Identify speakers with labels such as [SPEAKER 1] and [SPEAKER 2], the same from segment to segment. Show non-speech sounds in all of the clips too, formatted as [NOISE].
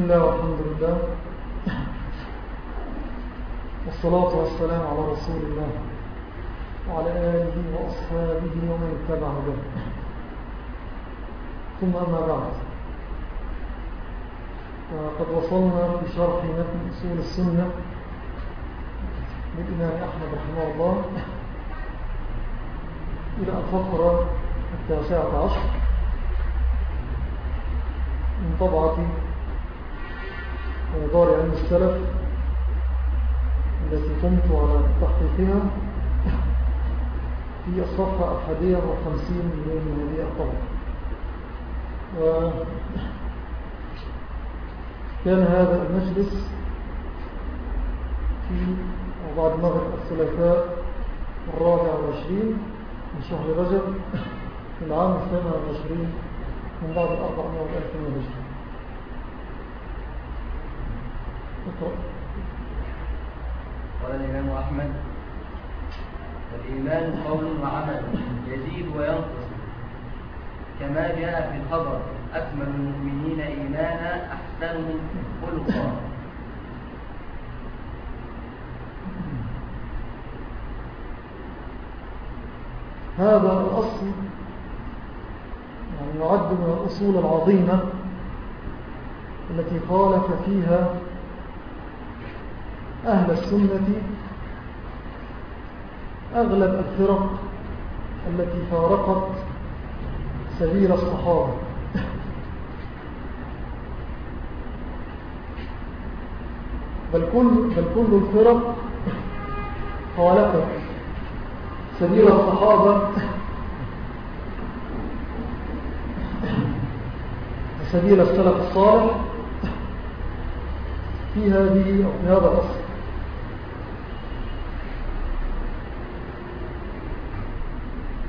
[SPEAKER 1] بسم الله والحمد لله والصلاة والسلام على رسول الله وعلى آله وأصحابه ومن اتبع به ثم أما بعد قد وصلنا في شرح متن أصول السنة للإمام أحمد رحمه الله إلى الفقرة التاسعة عشر من طبعة دار علم السلف التي قمت على تحقيقها في الصفحة الحادية والخمسين من هذه الطبعة. كان هذا المجلس في بعد مغرب الثلاثاء الرابع والعشرين من شهر رجب في العام الثامن والعشرين من بعد الأربعمائة والألف من
[SPEAKER 2] قال الإمام أحمد الإيمان قول وعمل يزيد وينقص. كما جاء في الخبر أكمل المؤمنين إيمانا أحسنهم خلقا.
[SPEAKER 1] هذا الأصل يعني يعد من الأصول العظيمة التي خالف فيها أهل السنة أغلب الفرق التي فارقت سبيل الصحابة. بل كل, بل كل الفرق خالفت سبيل الصحابة. سبيل السلف الصالح في هذه أو في هذا الأصل.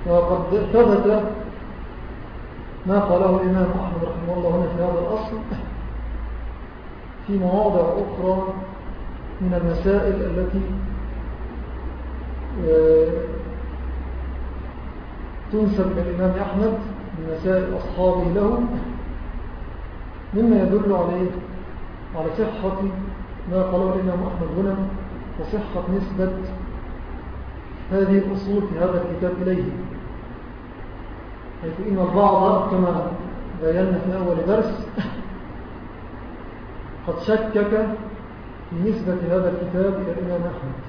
[SPEAKER 1] وقد ثبت ما قاله الإمام أحمد رحمه الله هنا في هذا الأصل في مواضع أخرى من المسائل التي آه، تنسب للإمام أحمد من مسائل أصحابه له مما يدل عليه على صحة ما قاله الإمام أحمد هنا وصحة نسبة هذه الأصول في هذا الكتاب إليه. حيث إن البعض كما بينا في أول درس [LAUGHS] قد شكك في نسبة هذا الكتاب إلى الإمام أحمد.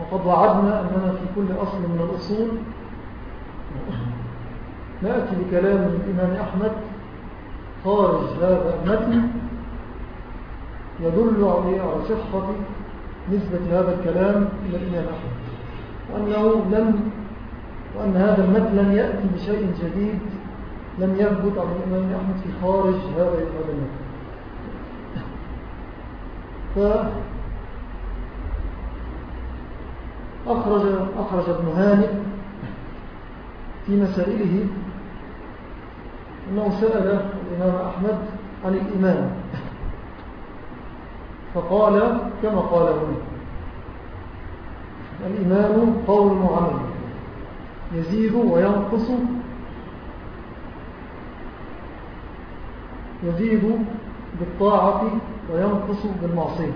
[SPEAKER 1] وقد وعدنا أننا في كل أصل من الأصول [LAUGHS] نأتي بكلام الإمام أحمد خارج هذا المتن يدل عليه على صحة نسبة هذا الكلام إلى الإمام أحمد وأنه لم وأن هذا المتن لم يأتي بشيء جديد لم يثبت عن الإمام أحمد في خارج هذا المتن. فأخرج أخرج ابن هانئ في مسائله أنه سأل الإمام أحمد عن الإمام فقال كما قال هنا. الإمام قول وعمل يزيد وينقص. يزيد بالطاعة وينقص بالمعصية.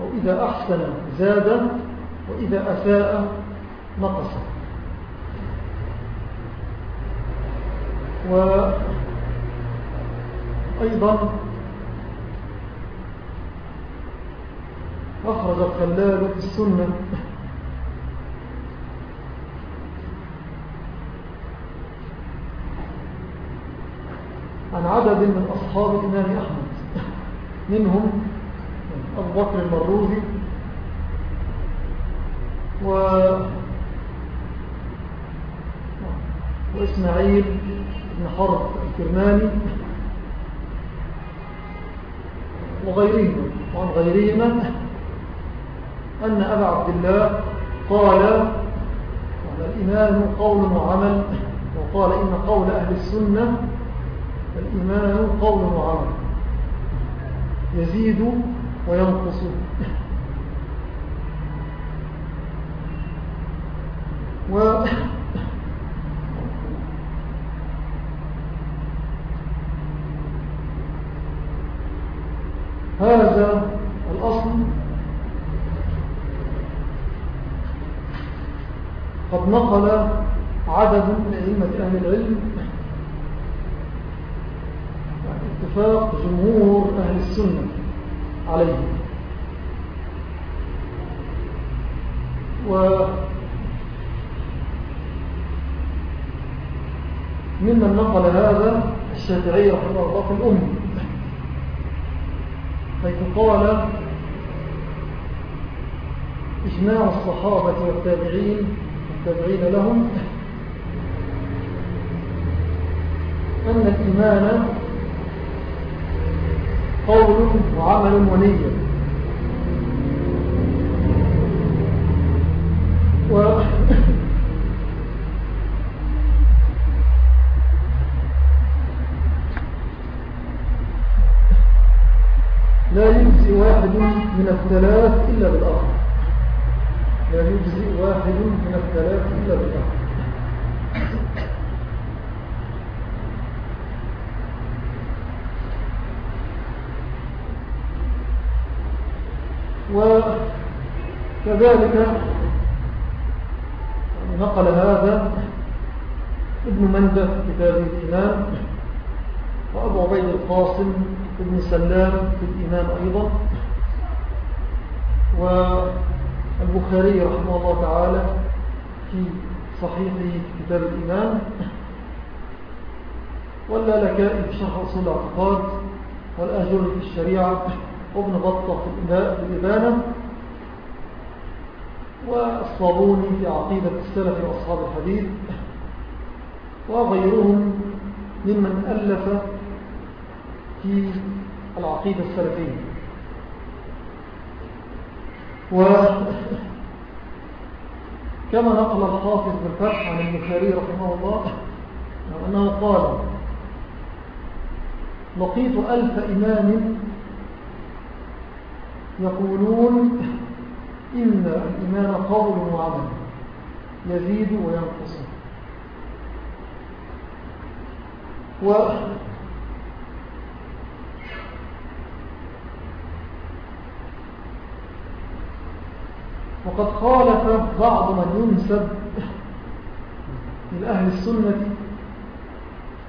[SPEAKER 1] وإذا أحسن زاد وإذا أساء نقص. وأيضا أخرج الخلال في السنة. عن عدد من أصحاب الإمام أحمد. منهم أبو بكر المروزي و وإسماعيل بن حرب الكرماني وغيرهم وعن غيرهما أن أبا عبد الله قال الإيمان قول وعمل وقال إن قول أهل السنة الإيمان قول وعمل. يزيد وينقص. و قد نقل عدد من أئمة أهل العلم. اتفاق جمهور أهل السنة عليه. و ممن نقل هذا الشافعي رحمه الله في الأم حيث قال إجماع الصحابة والتابعين والتابعين لهم أن الإيمان قول وعمل ونية. و لا يجزي واحد من الثلاث إلا بالآخر. يجزي واحد من الثلاث إلا بالآخر وكذلك نقل هذا ابن منده كتاب الإمام وأبو عبيد القاسم ابن سلام في الإمام أيضا. والبخاري رحمه الله تعالى في صحيح كتاب الإمام ولا لك في شرح أصول الاعتقاد. والأجر في الشريعة؟ وابن بطة في الإبانة. والصابوني في عقيدة السلف وأصحاب الحديث. وغيرهم ممن ألف في العقيدة السلفية. وكما نقل الحافظ بالفتح عن البخاري رحمه الله أنه قال لقيت ألف إمام يقولون إن الإيمان قول وعمل يزيد وينقص. و وقد خالف بعض من ينسب لأهل السنة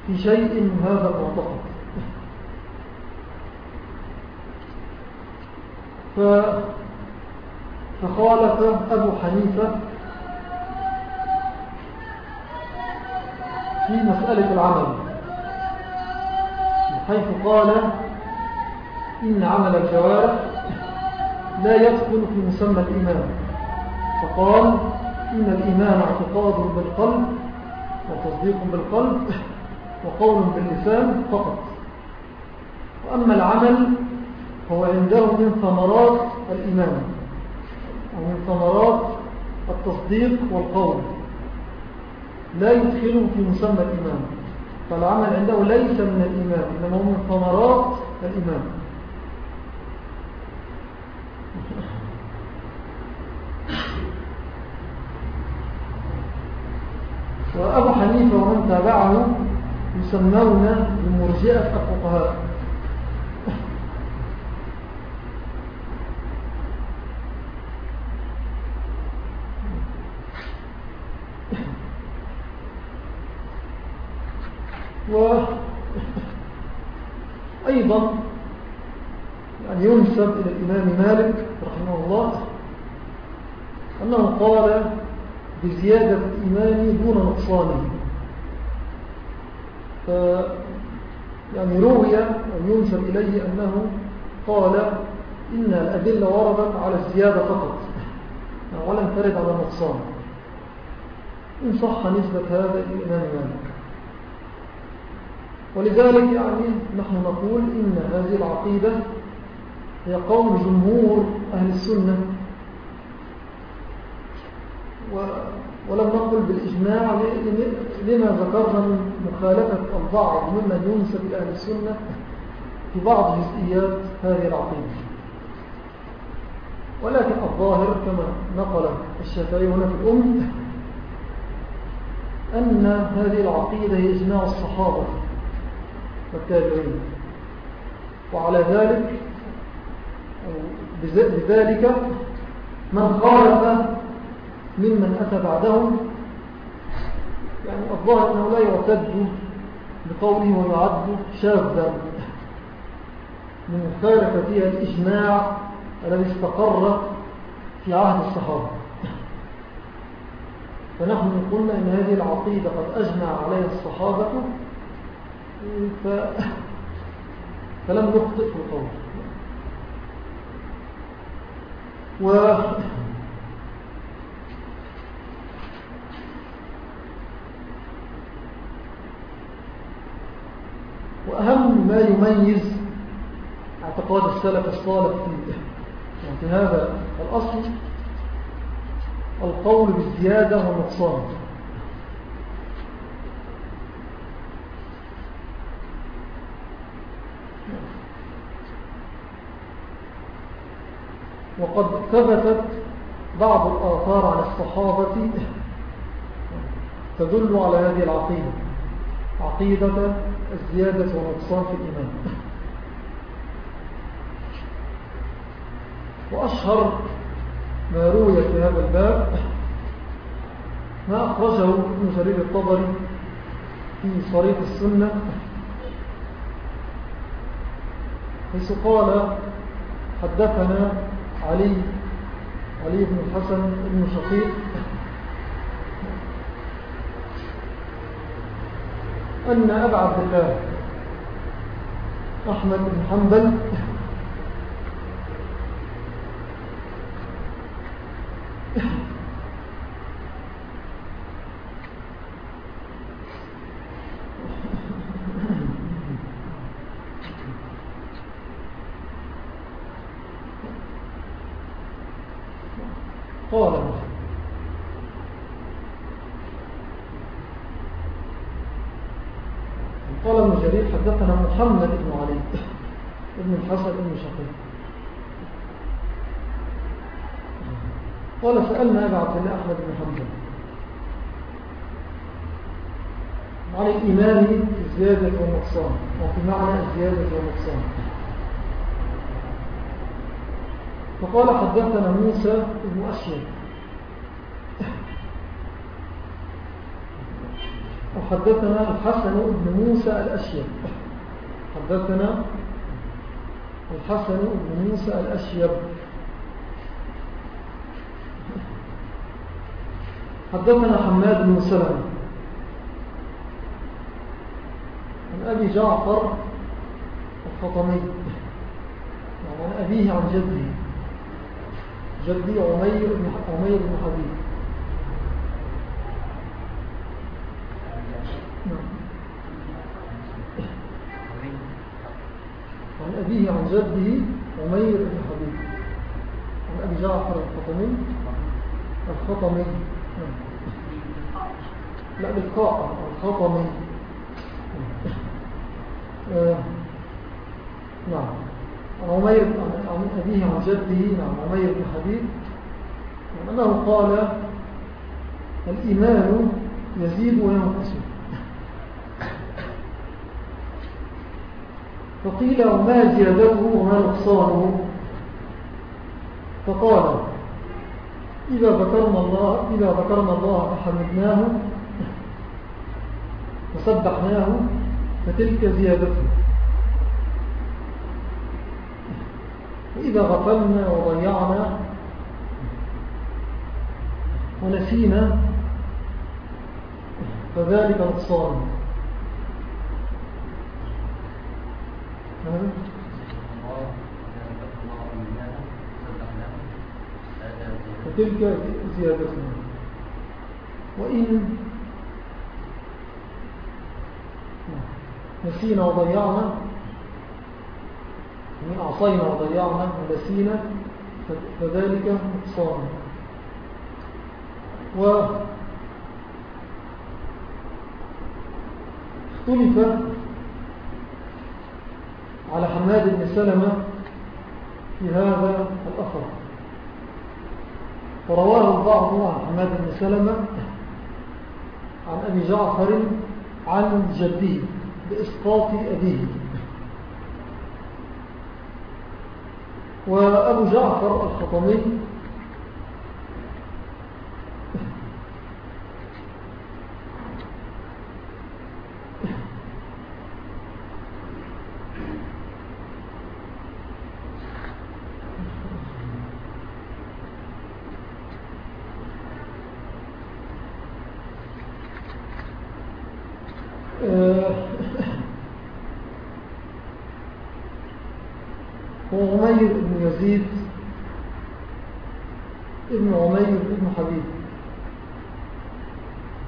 [SPEAKER 1] في شيء من هذا المعتقد فخالف أبو حنيفة في مسألة العمل حيث قال إن عمل الجوارح لا يدخل في مسمى الإيمان فقال إن الإيمان اعتقاد بالقلب وتصديق بالقلب وقول باللسان فقط. وأما العمل هو عنده من ثمرات الإيمان ومن ثمرات التصديق والقول. لا يدخله في مسمى الإيمان فالعمل عنده ليس من الإيمان إنما هو من ثمرات الإيمان. وأبو حنيفة ومن تابعه يسمون بمرجئة الفقهاء. وأيضا يعني ينسب إلى الإمام مالك رحمه الله أنه قال بزيادة الإيمان دون نقصانه. ف يعني روي أو ينسب إليه أنه قال إن الأدلة وردت على الزيادة فقط ولم ترد على النقصان. إن صح نسبة هذا الإمام مالك. ولذلك يعني نحن نقول إن هذه العقيدة هي قول جمهور أهل السنة. ولم نقل بالإجماع لما ذكرنا من مخالفة البعض ممن ينسب إلى أهل السنة في بعض جزئيات هذه العقيدة. ولكن الظاهر كما نقل الشافعي هنا في الأم أن هذه العقيدة هي إجماع الصحابة والتابعين. وعلى ذلك بذلك من خالف ممن أتى بعدهم. يعني الظاهر أنه لا يعتد بقوله ويعد شاذا. من مخالفتها الإجماع الذي استقر في عهد الصحابة. فنحن قلنا أن هذه العقيدة قد أجمع عليها الصحابة ف... فلم نخطئ في القول. و وأهم ما يميز اعتقاد السلف الصالح في هذا الأصل القول بالزيادة والنقصان. وقد ثبتت بعض الآثار عن الصحابة تدل على هذه العقيدة. عقيدة الزيادة والنقصان في الإيمان. وأشهر ما روي في هذا الباب ما أخرجه ابن جرير الطبري في صريح السنة حيث قال حدثنا علي علي بن الحسن بن شقيق أن عبد الله أحمد بن حنبل محمد بن علي. ابن الحسن ابن شقيق. قال سألنا أبا عبد الله أحمد بن حمزة عن الإيمان في الزيادة والنقصان وفي معنى الزيادة والنقصان فقال حدثنا موسى بن أشير وحدثنا الحسن بن موسى الأشير حدثنا الحسن بن موسى الأشيب. حدثنا حماد بن سلم عن أبي جعفر الفطمي عن أبيه عن جده. جدي عمير بن عمير بن حبيب. عن أبيه عن جده عمير بن حبيب. عن أبي جعفر الخطمي. الخطمي. لا بالقاء الخطمي. آه. نعم. عمير عن أبيه عن جده. نعم عمير بن حبيب. أنه قال الإيمان يزيد وينقص. فقيل وما زيادته وما نقصانه؟ فقال إذا ذكرنا الله إذا ذكرنا الله فحمدناه وسبحناه فتلك زيادته. وإذا غفلنا وضيعنا ونسينا فذلك نقصان فتلك زيادتنا وإن نسينا وضيعنا من أعصينا وضيعنا ونسينا فذلك نقصان. اختلف على حماد بن سلمة في هذا الأثر. ورواه البعض عن حماد بن سلمة عن أبي جعفر عن جده بإسقاط أبيه. وأبو جعفر الخطمي هو عمير بن يزيد ابن عمير ابن حبيب.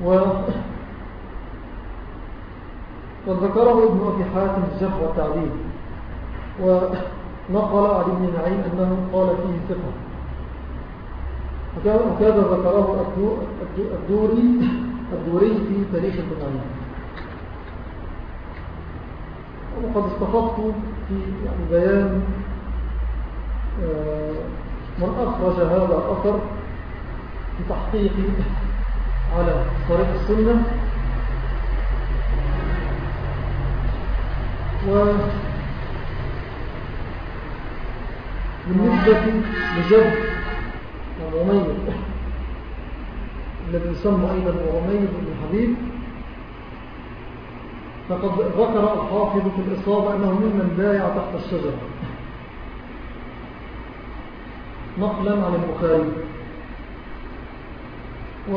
[SPEAKER 1] و وذكره ابن أبي حاتم الجرح والتعديل ونقل علي بن نعيم أنه قال فيه ثقة. وكذا ذكره الدوري الدوري في تاريخ ابن نعيم. وقد استفدت في يعني بيان من أخرج هذا الأثر في تحقيق على طريق السنة. و بالنسبة لجد عمير الذي يسمى أيضا عمير بن حبيب فقد ذكر الحافظ في الإصابة أنه ممن بايع تحت الشجرة. نقلا عن البخاري. و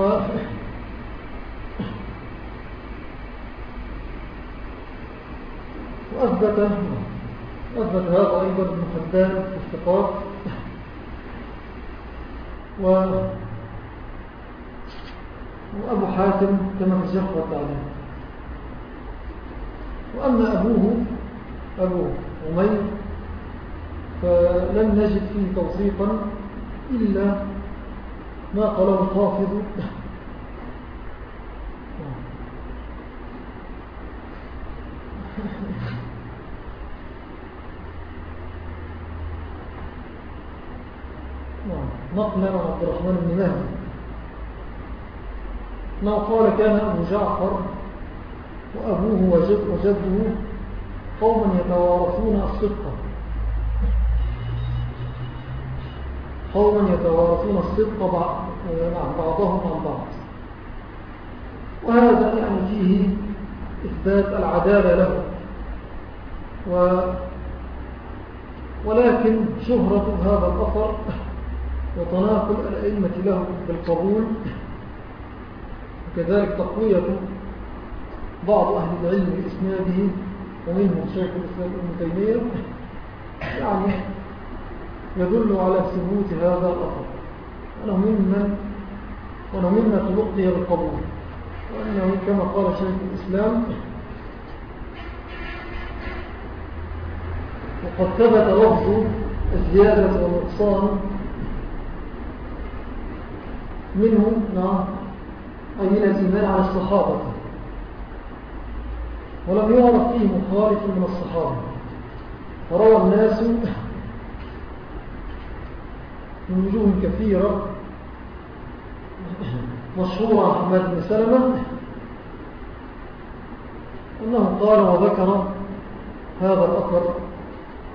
[SPEAKER 1] وأثبت أثبت هذا أيضا ابن حدان في الثقات. و وأبو حاتم كما في الجحر والتعليم وأما أبوه أبو عمير فلم نجد فيه توثيقا إلا ما قاله الحافظ. نقلا عن عبد الرحمن بن مهدي. ما قال كان أبو جعفر وأبوه وجد وجده قوما يتوارثون الصدق. قوما يتوارثون الصدق نعم، بعضهم عن بعض. وهذا يعني فيه إثبات العدالة له. و ولكن شهرة هذا الأثر وتناقل الأئمة له بالقبول. وكذلك تقوية بعض أهل العلم بإسناده. ومنهم شيخ الإسلام ابن تيمية. يعني يدل على ثبوت هذا الأثر. وأنه مما تلقي بالقبول. وأنه كما قال شيخ الإسلام وقد ثبت لفظ الزيادة والنقصان منه نعم أي من على الصحابة. ولم يعرف فيه مخالف من الصحابة. فروى الناس من وجوه كثيرة مشهورة أحمد بن سلمة أنه قال وذكر هذا الأثر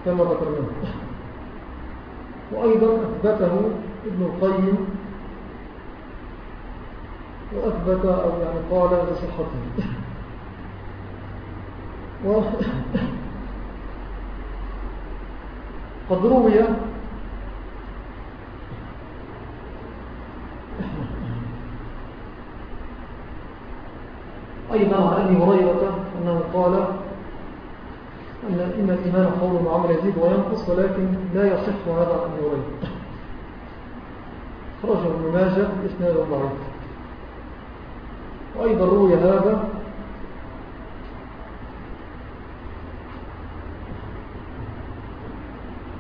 [SPEAKER 1] كما ذكرناه. وأيضا أثبته ابن القيم وأثبت أو يعني قال بصحته قد روي أيضا عن أبي هريرة أنه قال أن إن الإيمان قول وعمل يزيد وينقص ولكن لا يصح هذا عن أبي هريرة خرجه ابن ماجه بإسناد ضعيف. وأيضا روي هذا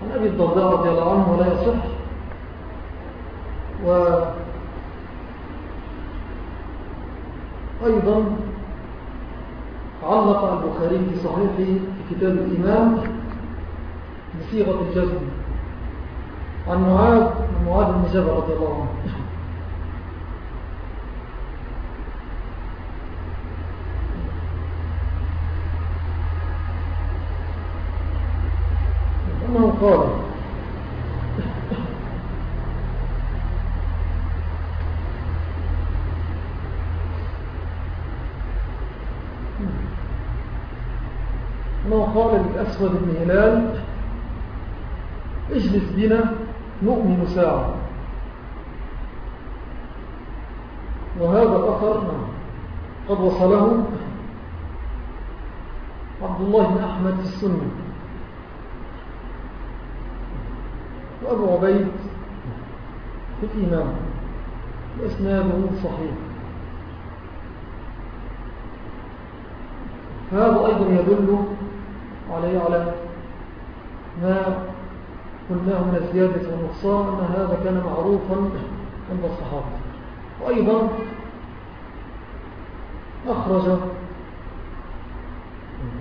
[SPEAKER 1] عن أبي الضرداء رضي الله عنه ولا يصح. و أيضا البخاري في صحيحه في كتاب الإمام بصيغة الجزم. عن معاذ معاذ بن جبل رضي الله عنه. أنه قال أنه قال للأسود بن هلال. اجلس بنا نؤمن ساعة. وهذا الأثر قد وصله عبد الله بن أحمد السني. وأبو عبيد في الإمام وإسناده صحيح. فهذا أيضا يدل عليه على ما قلناه من الزيادة والنقصان أن هذا كان معروفا عند الصحابة. وأيضا أخرج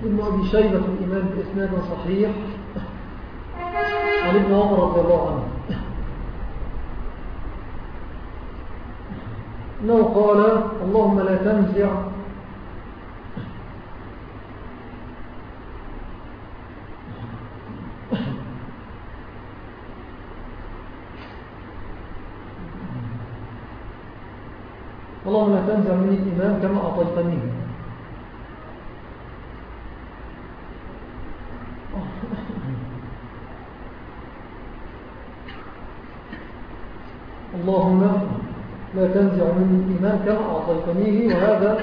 [SPEAKER 1] ابن أبي شيبة الإمام بإسناد صحيح عن ابن عمر رضي الله عنه. أنه قال اللهم لا تنزع اللهم لا تنزع مني الإيمان كما أعطيتني اللهم لا تنزع مني الإيمان كما أعطيتنيه وهذا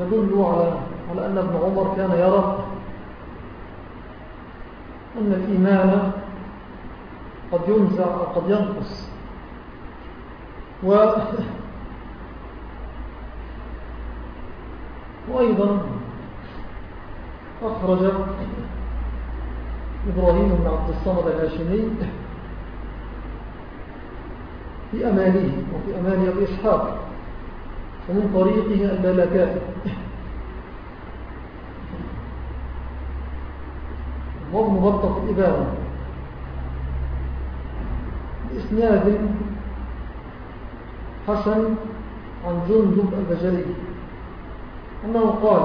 [SPEAKER 1] يدل على على أن ابن عمر كان يرى أن الإيمان قد ينزع أو قد ينقص. و [LAUGHS] وأيضا أخرج إبراهيم بن عبد الصمد الهاشمي في أمانه وفي أمان أبي إسحاق ومن طريقه اللالكات وابن بطة الإبانة بإسناد حسن عن جندب البجري أنه قال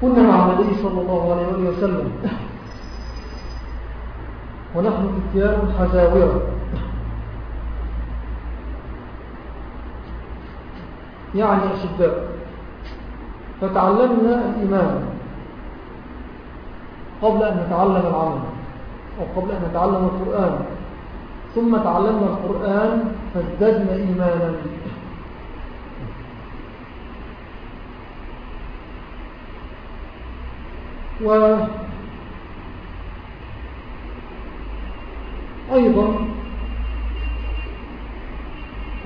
[SPEAKER 1] كنا مع النبي صلى الله عليه وسلم ونحن فتيان حزاورة يعني أشداء فتعلمنا الإيمان قبل أن نتعلم العمل أو قبل أن نتعلم القرآن. ثم تعلمنا القرآن فازددنا إيمانا. و أيضا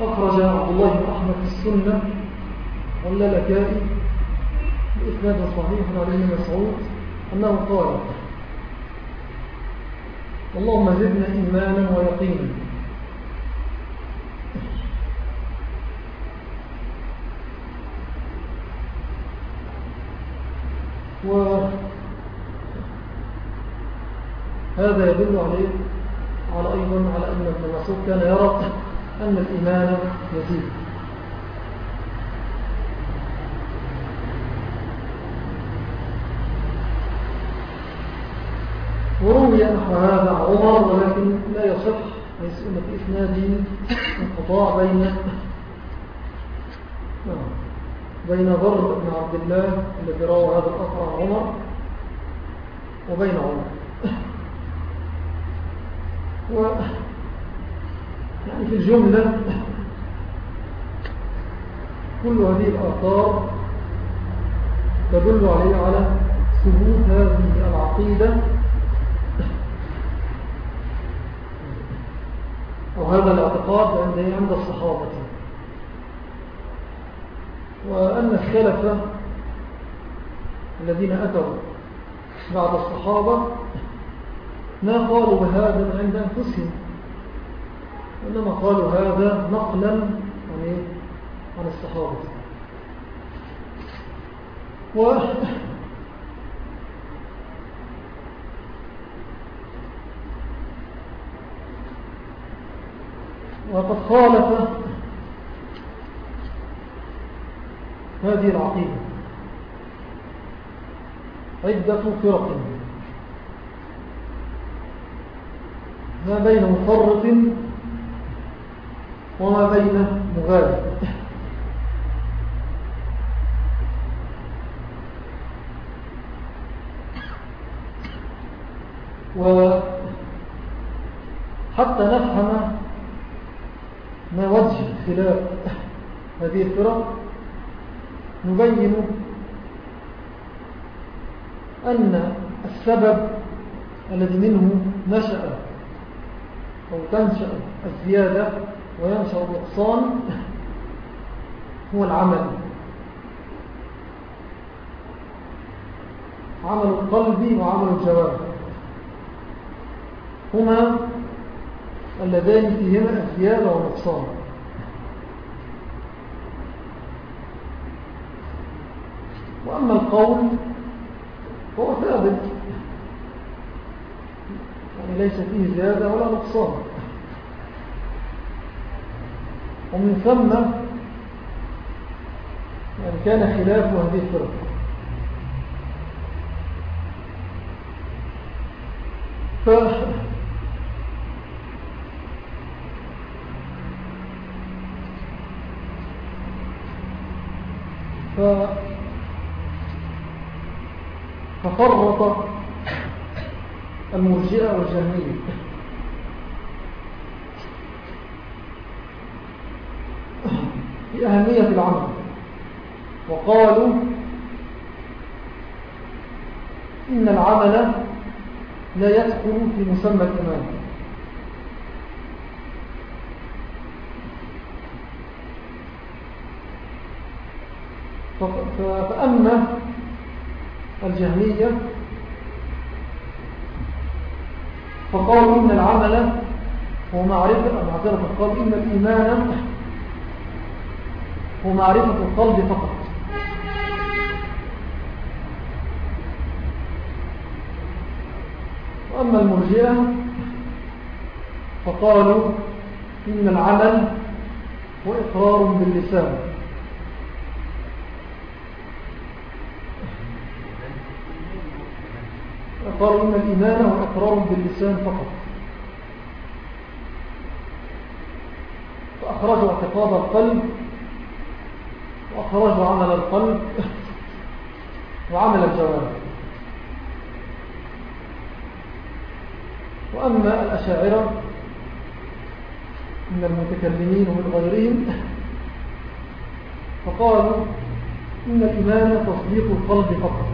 [SPEAKER 1] أخرج عبد الله بن أحمد السنة واللالكائي بإثناد صحيح عن ابن مسعود أنه قال اللهم زدنا إيمانا ويقينا. وهذا يدل عليه على أيضا على أن ابن كان يرى أن الإيمان يزيد. وروي نحو هذا عمر ولكن لا يصح ليس أن في إسناده انقطاع بين بين ضر بن عبد الله الذي روى هذا الأثر عن عمر وبين عمر. و يعني في الجملة كل هذه الآثار تدل عليه على ثبوت هذه العقيدة أو هذا الاعتقاد عند الصحابة. وأن السلف الذين أتوا بعد الصحابة ما قالوا بهذا عند أنفسهم وإنما قالوا هذا نقلا عن, عن الصحابة. وقد خالف هذه العقيدة. عدة فرق. ما بين مفرط وما بين مغالب وحتى نفهم ما وجه خلاف هذه الفرق نبين أن السبب الذي منه نشأ أو تنشأ الزيادة وينشأ النقصان هو العمل. عمل القلب وعمل الجوارح. هما اللذان فيهما الزيادة والنقصان وأما القول فهو ثابت. يعني ليس فيه زيادة ولا نقصان. ومن ثم يعني كان خلاف هذه الفرق. ف ف ففرط المرجئة والجهمية في أهمية العمل. وقالوا إن العمل لا يدخل في مسمى الإيمان. فأما الجهمية. فقالوا إن العمل هو معرفة معذرة قال إن الإيمان هو معرفة القلب فقط. وأما المرجئة فقالوا إن العمل هو إقرار باللسان. قالوا إن الإيمان هو إقرار باللسان فقط. فأخرجوا اعتقاد القلب وأخرجوا عمل القلب وعمل الجوارح. وأما الأشاعرة من المتكلمين ومن غيرهم فقالوا إن الإيمان تصديق القلب فقط.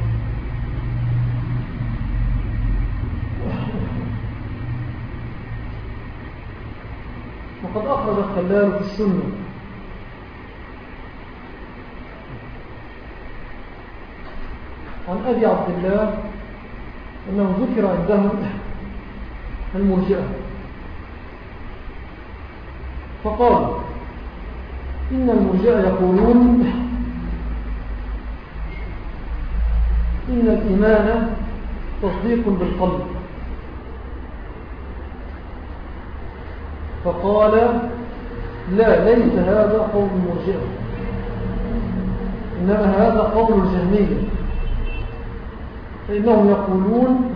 [SPEAKER 1] وقد أخرج الخلال في السنة. عن أبي عبد الله أنه ذكر عندهم المرجئة. فقال إن المرجئة يقولون إن الإيمان تصديق بالقلب. فقال لا ليس هذا قول المرجئة. إنما هذا قول الجهمية. فإنهم يقولون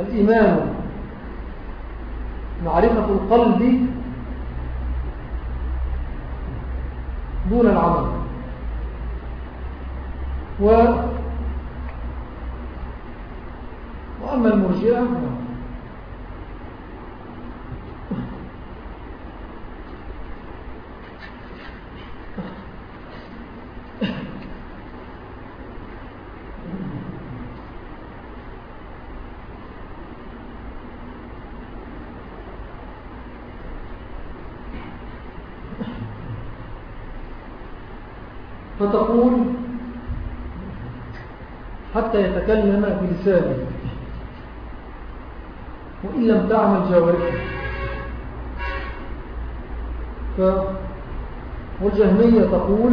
[SPEAKER 1] الإيمان معرفة القلب دون العمل. و وأما المرجئة حتى يتكلم بلسانه. وإن لم تعمل جوارحه. والجهمية تقول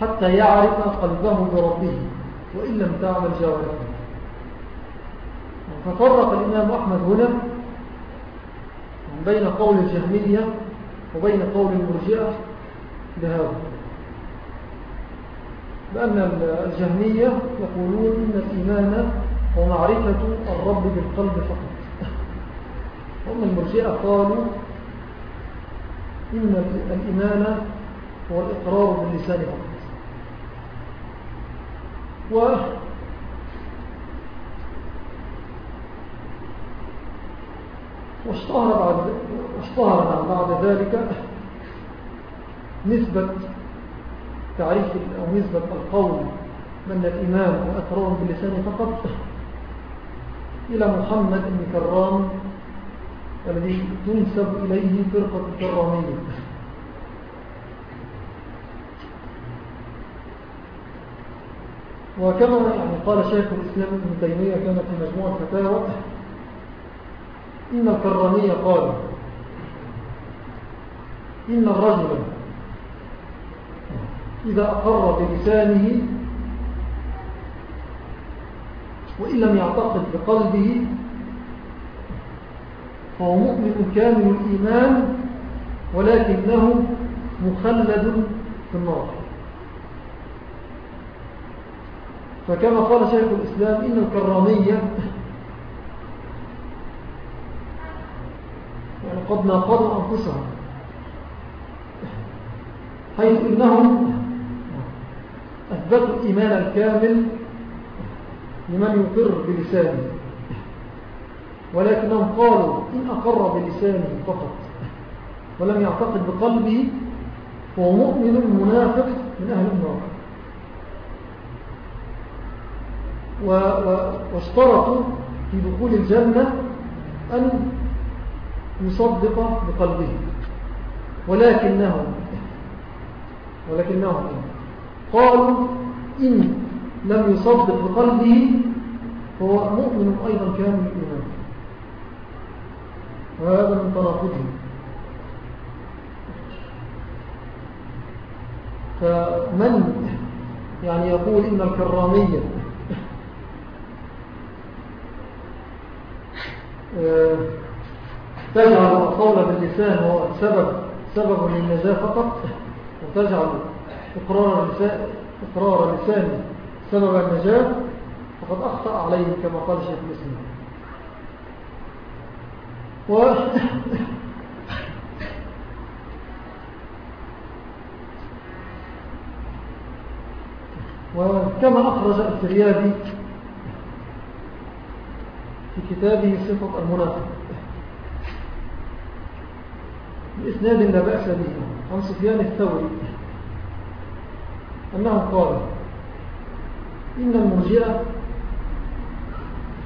[SPEAKER 1] حتى يعرف قلبه بربه. وإن لم تعمل جوارحه. ففرق الإمام أحمد هنا بين قول الجهمية وبين قول المرجئة بهذا. بأن الجهمية يقولون إن الإيمان هو معرفة الرب بالقلب فقط. وأما المرجئة قالوا إن الإيمان هو الإقرار باللسان فقط. و واشتهر بعد, واشتهر بعد ذلك نسبة تعريف أو نسبة القول من الإمام وأقرار باللسان فقط. إلى محمد بن كرام الذي تنسب إليه فرقة الكرامية وكما يعني قال شيخ الإسلام ابن تيمية كما في مجموعة فتاوى إن الكرامية قال إن الرجل إذا أقر بلسانه وإن لم يعتقد بقلبه فهو مؤمن كامل الإيمان ولكنه مخلد في النار. فكما قال شيخ الإسلام إن الكرامية يعني قد ناقضوا أنفسهم حيث إنهم أثبتوا الإيمان الكامل لمن يقر بلسانه. ولكنهم قالوا إن أقر بلسانه فقط ولم يعتقد بقلبه فهو مؤمن منافق من أهل النار. واشترطوا في دخول الجنة أن يصدق بقلبه. ولكنهم ولكنهم قالوا إن لم يصدق بقلبه فهو مؤمن أيضا كامل الإيمان. وهذا من تناقضه فمن يعني يقول إن الكرامية آه، تجعل القول باللسان هو سبب سبب للنجاة فقط وتجعل إقرار إقرار اللسان سبب النجاة فقد أخطأ عليه كما قال شيخ الإسلام و وكما أخرج الفريابي في كتابه صفة المنافق. بإسناد لا بأس به عن سفيان الثوري. أنه قال إن المرجئة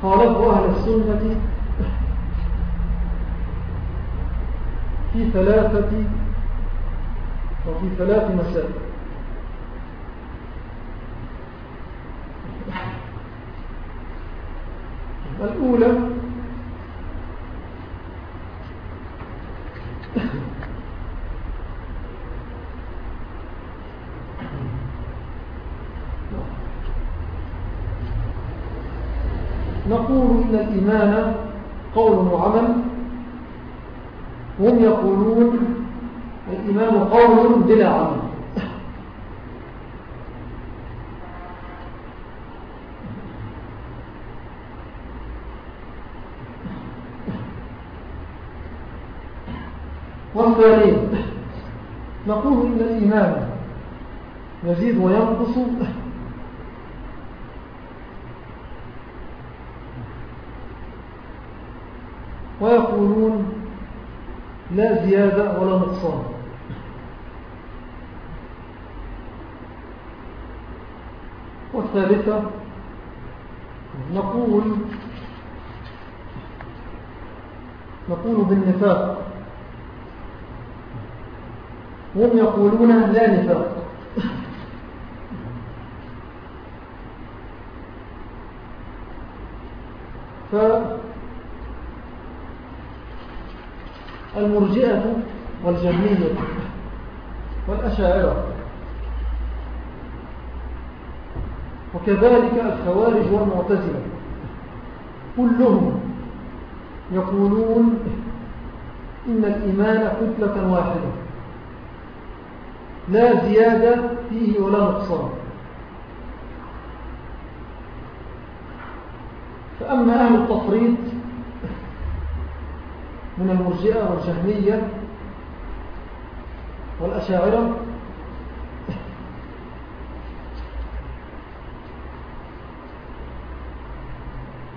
[SPEAKER 1] خالفوا أهل السنة في ثلاثة وفي ثلاث مسائل. الأولى نقول إن الإيمان قول وعمل. هم يقولون الإيمان قول بلا عمل. والثاني نقول إن الإيمان يزيد وينقص. ويقولون لا زيادة ولا نقصان. والثالثة نقول نقول بالنفاق. هم يقولون لا نفاق ف المرجئة والجهمية والأشاعرة. وكذلك الخوارج والمعتزلة. كلهم يقولون إن الإيمان كتلة واحدة. لا زيادة فيه ولا نقصان. فأما أهل التفريط من المرجئة والجهمية والأشاعرة.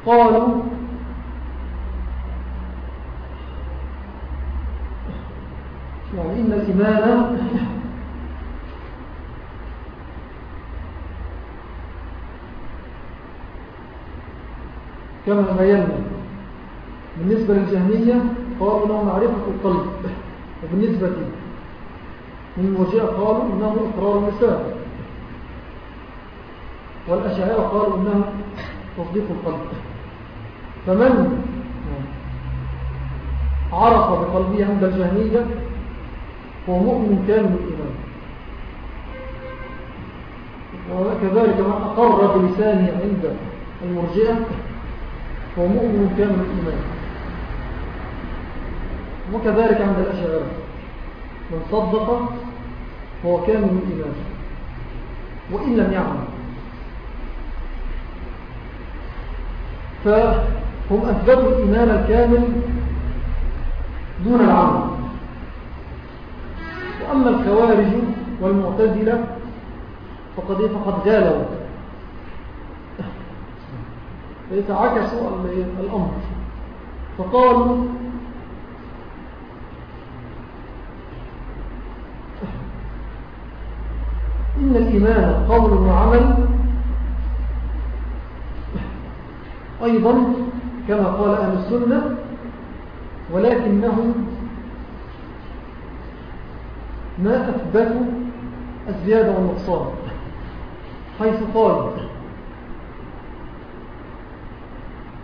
[SPEAKER 1] قالوا يعني إن الإيمان كما بينا بالنسبة للجهمية قالوا انه معرفة القلب. وبالنسبة للمرجئة قالوا إنه إقرار اللسان والأشاعرة قالوا إنه تصديق القلب. فمن عرف بقلبه عند الجهمية هو مؤمن كامل الإيمان. وكذلك من أقر بلسانه عند المرجئة هو مؤمن كامل الإيمان. وكذلك عند الأشعار من صدق هو كامل الإيمان وإن لم يعمل. فهم أثبتوا الإيمان الكامل دون العمل. وأما الخوارج والمعتزلة فقد فقد غالوا. فيتعكسوا الأمر. فقالوا إن الإيمان قول وعمل. أيضا كما قال أهل السنة ولكنهم ما أثبتوا الزيادة والنقصان. حيث قال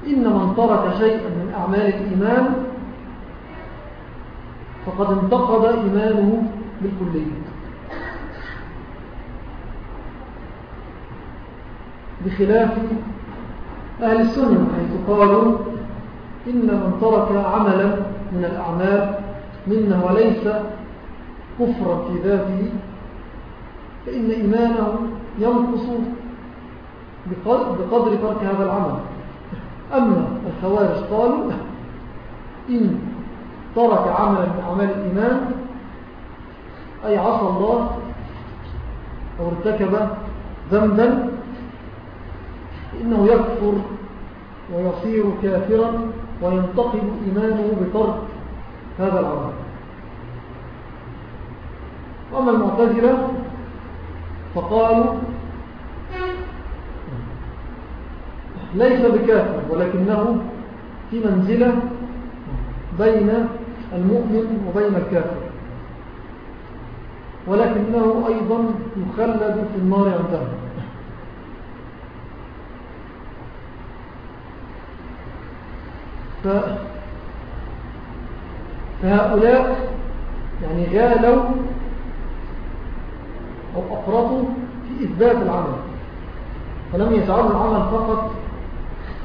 [SPEAKER 1] إن من ترك شيئا من أعمال الإيمان فقد انتقض إيمانه بالكلية. بخلاف أهل السنة حيث قالوا إن من ترك عملا من الأعمال منه وليس كفرا في ذاته فإن إيمانه ينقص بقدر ترك هذا العمل. أما الخوارج قالوا إن ترك عملا من أعمال الإيمان أي عصى الله أو ارتكب ذنبا إنه يكفر ويصير كافرا وينتقل إيمانه بترك هذا العمل. وأما المعتزلة فقالوا ليس بكافر ولكنه في منزلة بين المؤمن وبين الكافر. ولكنه أيضا يخلد في النار عندهم. فهؤلاء يعني غالوا أو أفرطوا في إثبات العمل فلم يجعلوا العمل فقط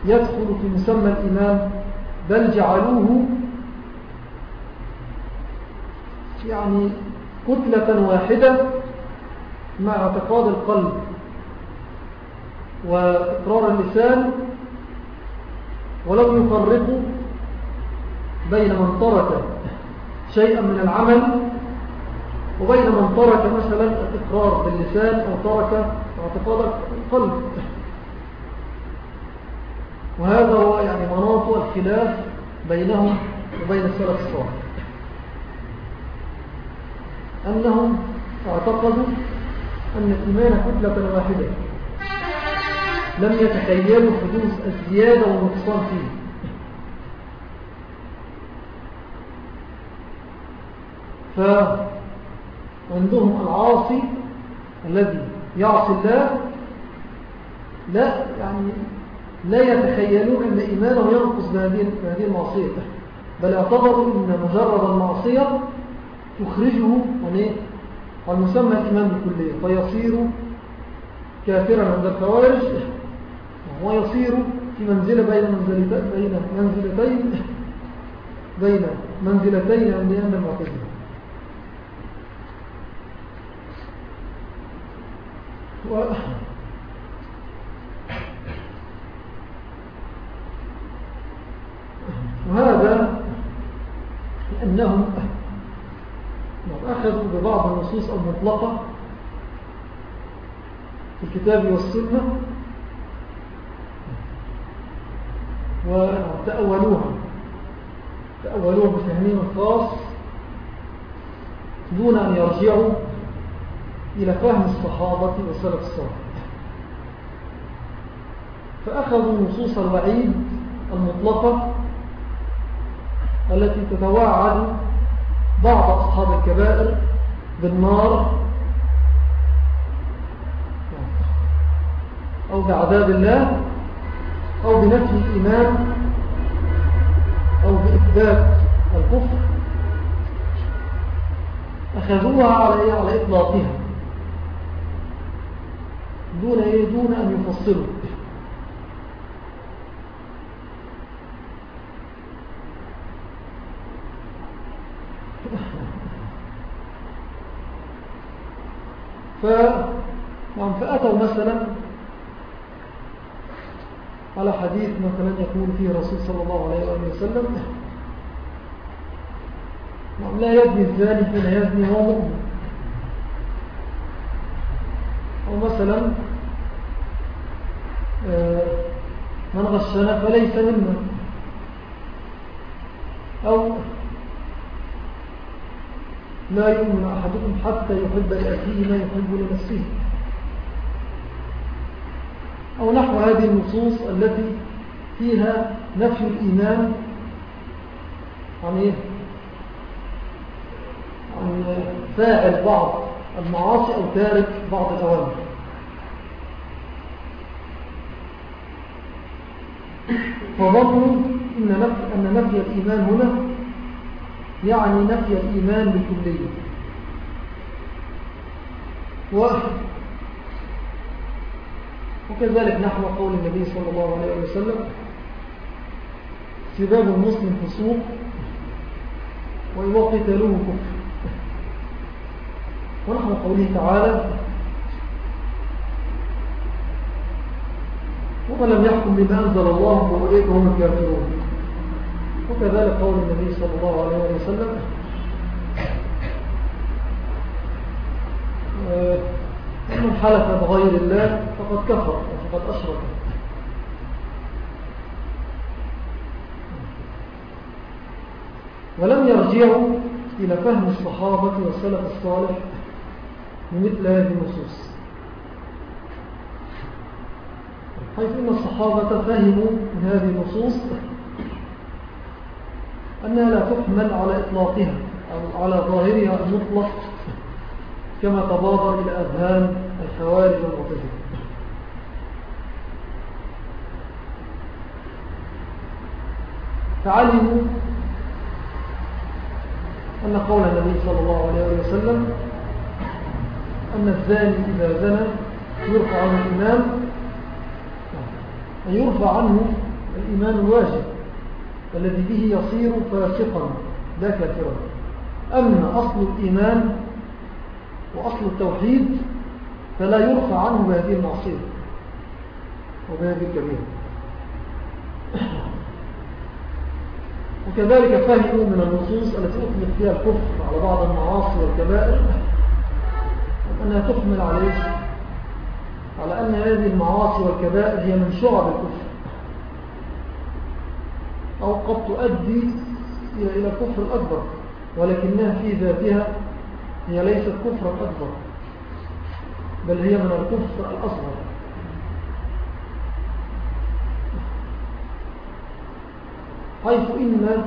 [SPEAKER 1] يدخل في مسمى الإيمان بل جعلوه يعني كتلة واحدة مع اعتقاد القلب وإقرار اللسان ولم يفرقوا بين من ترك شيئا من العمل وبين من ترك مثلا الإقرار باللسان أو ترك اعتقاد القلب. وهذا هو يعني مناط الخلاف بينهم وبين السلف الصالح. أنهم اعتقدوا أن الإيمان كتلة واحدة. لم يتخيلوا حدوث الزيادة والنقصان فيه. فعندهم العاصي الذي يعصي الله لا يعني لا يتخيلون أن إيمانه ينقص بهذه المعصية. بل اعتبروا أن مجرد المعصية تخرجه عن مسمى الإيمان بالكلية. فيصير كافرا عند الخوارج. ويصير في منزلة بين منزلتين بين منزلتين بين منزلتين عند أهل المعتزلة و وهذا لأنهم أخذوا ببعض النصوص المطلقة في الكتاب والسنة وتأولوها. تأولوها بفهمين خاص دون أن يرجعوا إلى فهم الصحابة والسلف الصالح. فأخذوا نصوص الوعيد المطلقة التي تتوعد بعض أصحاب الكبائر بالنار أو بعذاب الله أو بنفي الإيمان أو بإثبات الكفر أخذوها على إيه؟ على إطلاقها. دون إيه؟ دون أن يفصلوا [LAUGHS] فأتوا مثلا على حديث مثلا يقول فيه رسول صلى الله عليه وسلم. نعم لا يزني الزاني حين يزني هو مؤمن. أو مثلا آه، من غشنا فليس منا. أو لا يؤمن أحدكم حتى يحب لأخيه ما يحب لنفسه أو نحو هذه النصوص التي فيها نفي الإيمان؟ عن إيه؟ عن فاعل بعض المعاصي أو تارك بعض الأوامر. فظنوا إن أن نفي الإيمان هنا يعني نفي الإيمان بكلية. وكذلك نحو قول النبي صلى الله عليه وسلم سباب المسلم فسوق وقتلوه كفر. ونحو قوله تعالى ومن لم يحكم بما أنزل الله فأولئك هم الكافرون. وكذلك قول النبي صلى الله عليه وسلم آه، من حلف بغير الله فقد كفر وفقد أشرك. ولم يرجعوا إلى فهم الصحابة والسلف الصالح بمثل هذه النصوص. حيث إن الصحابة فهموا من هذه النصوص أنها لا تحمل على إطلاقها أو على ظاهرها المطلق كما تبادر إلى أذهان الخوارج والمعتزلة فعلموا أن قول النبي صلى الله عليه وسلم أن الزاني إذا زنى يرفع عنه الإيمان أن يرفع عنه الإيمان الواجب الذي به يصير فاسقا لا كافرا. أما أصل الإيمان وأصل التوحيد فلا يرفع عنه بهذه المعصية. وبهذه الكبيرة وكذلك فهموا من النصوص التي أطلق فيها الكفر على بعض المعاصي والكبائر أنها تحمل عليه على أن هذه المعاصي والكبائر هي من شعب الكفر. أو قد تؤدي إلى الكفر الأكبر ولكنها في ذاتها هي ليست كفرا أكبر. بل هي من الكفر الأصغر. حيث إن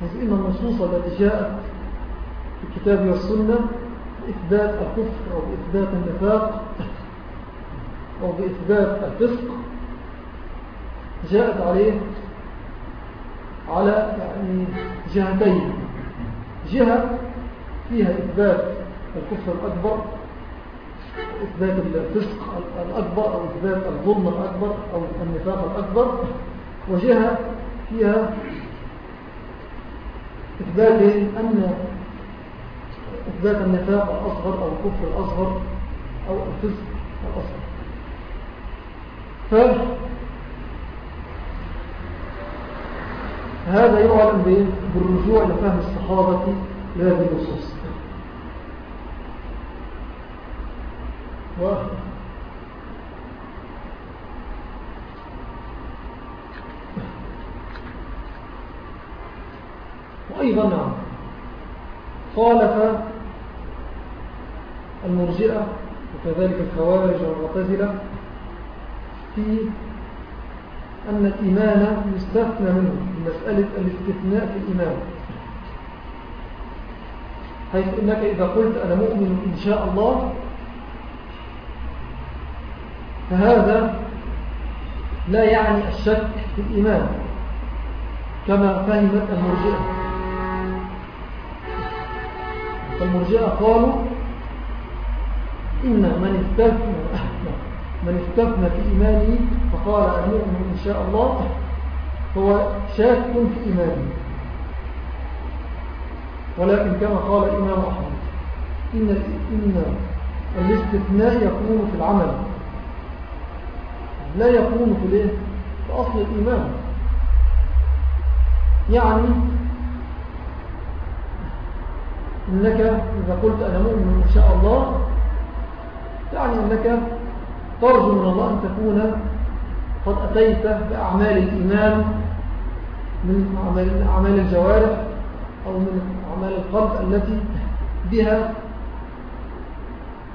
[SPEAKER 1] حيث إن النصوص التي جاءت في الكتاب والسنة بإثبات الكفر أو بإثبات النفاق أو بإثبات الفسق جاءت عليه على يعني جهتين. جهة فيها إثبات الكفر الأكبر إثبات الفسق الأكبر أو إثبات الظلم الأكبر أو النفاق الأكبر وجهة فيها إثبات أن إثبات النفاق الأصغر أو الكفر الأصغر أو الفسق الأصغر. فهذا يعلم بالرجوع لفهم الصحابة لهذه النصوص؟ وأيضا نعم خالف المرجئة وكذلك الخوارج والمعتزلة في أن الإيمان يستثنى منه مسألة الاستثناء في الإيمان. حيث إنك إذا قلت أنا مؤمن إن شاء الله فهذا لا يعني الشك في الإيمان كما فهمت المرجئة. فالمرجئة قالوا إن من استثنى [LAUGHS] من استثنى في إيمانه فقال المؤمن إن شاء الله [LAUGHS] هو شاك في إيمانه. ولكن كما قال الإمام أحمد إن, إن الاستثناء يكون في العمل. لا يكون في, الايه؟ في أصل الإيمان يعني إنك إذا قلت أنا مؤمن إن شاء الله يعني أنك ترجو من الله أن تكون قد أتيت بأعمال الإيمان من أعمال الجوارح أو من أعمال القلب التي بها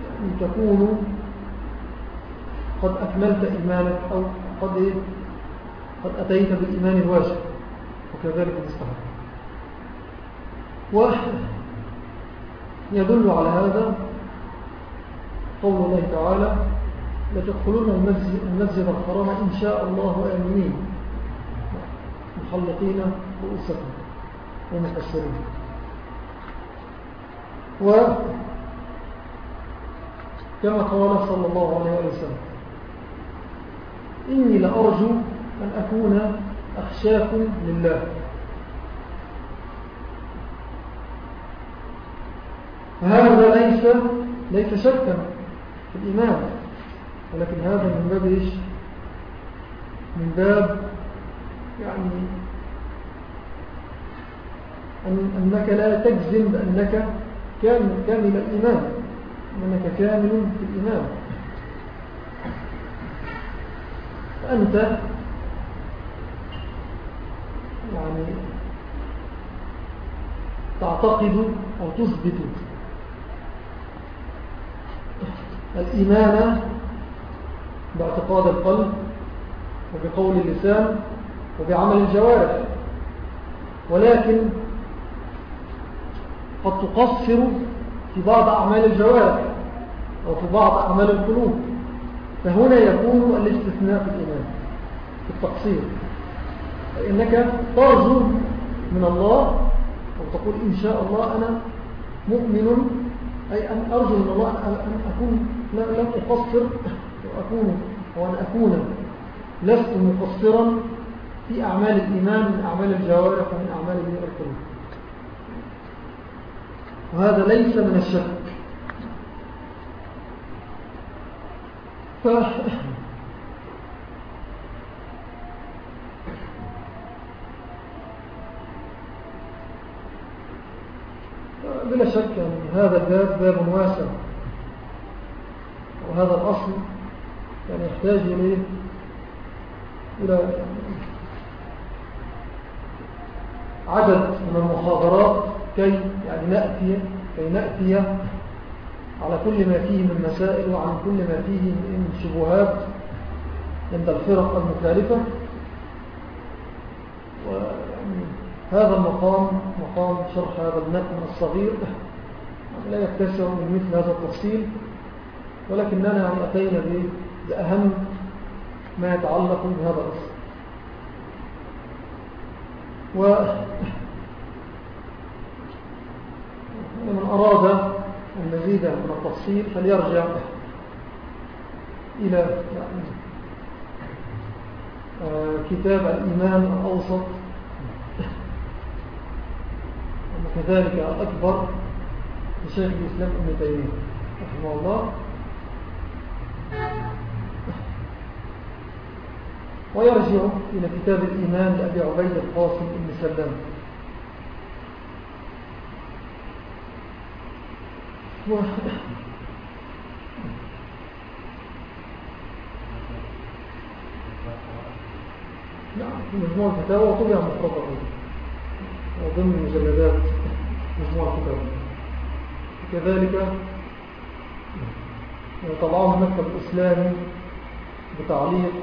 [SPEAKER 1] يعني تكون قد أكملت إيمانك أو قد, إيه؟ قد أتيت بالإيمان الواجب وكذلك المستحق ويدل على هذا قول الله تعالى لتدخلون المسجد الحرام إن شاء الله آمنين. محلقين رؤوسكم ومقصرين. وكما قال صلى الله عليه وسلم إني لأرجو أن أكون أخشاكم لله. هذا ليس ليس شكا في الإيمان ولكن هذا من باب من باب يعني أن أنك لا تجزم بأنك كامل, كامل الإيمان أنك كامل في الإيمان. فأنت يعني تعتقد أو تثبت الإيمان باعتقاد القلب وبقول اللسان وبعمل الجوارح ولكن قد تقصر في بعض أعمال الجوارح أو في بعض أعمال القلوب فهنا يكون الاستثناء في الإيمان. التقصير. فإنك ترجو من الله أو تقول إن شاء الله أنا مؤمن أي أن أرجو من الله أن أكون لم أقصر وأكون وأن أكون لست مقصرا في أعمال الإيمان من أعمال الجوارح ومن أعمال القلوب وهذا ليس من الشك. ف... [LAUGHS] بلا شك هذا الباب باب واسع وهذا الأصل يعني يحتاج إليه إلى عدد من المحاضرات كي يعني نأتي كي نأتي على كل ما فيه من مسائل وعن كل ما فيه من شبهات عند الفرق المختلفة هذا المقام مقام شرح هذا المتن الصغير لا يكتسر من مثل هذا التفصيل ولكننا أتينا بأهم ما يتعلق بهذا الأصل. و من أراد المزيد من التفصيل فليرجع إلى يعني آه، كتاب الإيمان الأوسط وكذلك الأكبر لشيخ الإسلام ابن تيمية. رحمه الله. ويرجع إلى كتاب الإيمان لأبي عبيد القاسم بن سلام. نعم في مجموعة الفتاوى وطبع مخططة وضمن مجلدات مجموعة الفتاوى كذلك طبعه المكتب الإسلامي بتعليق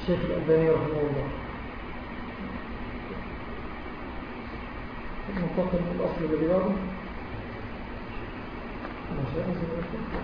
[SPEAKER 1] الشيخ الألباني رحمه الله. ننتقل الأصل الذي بعده. ما شاء الله.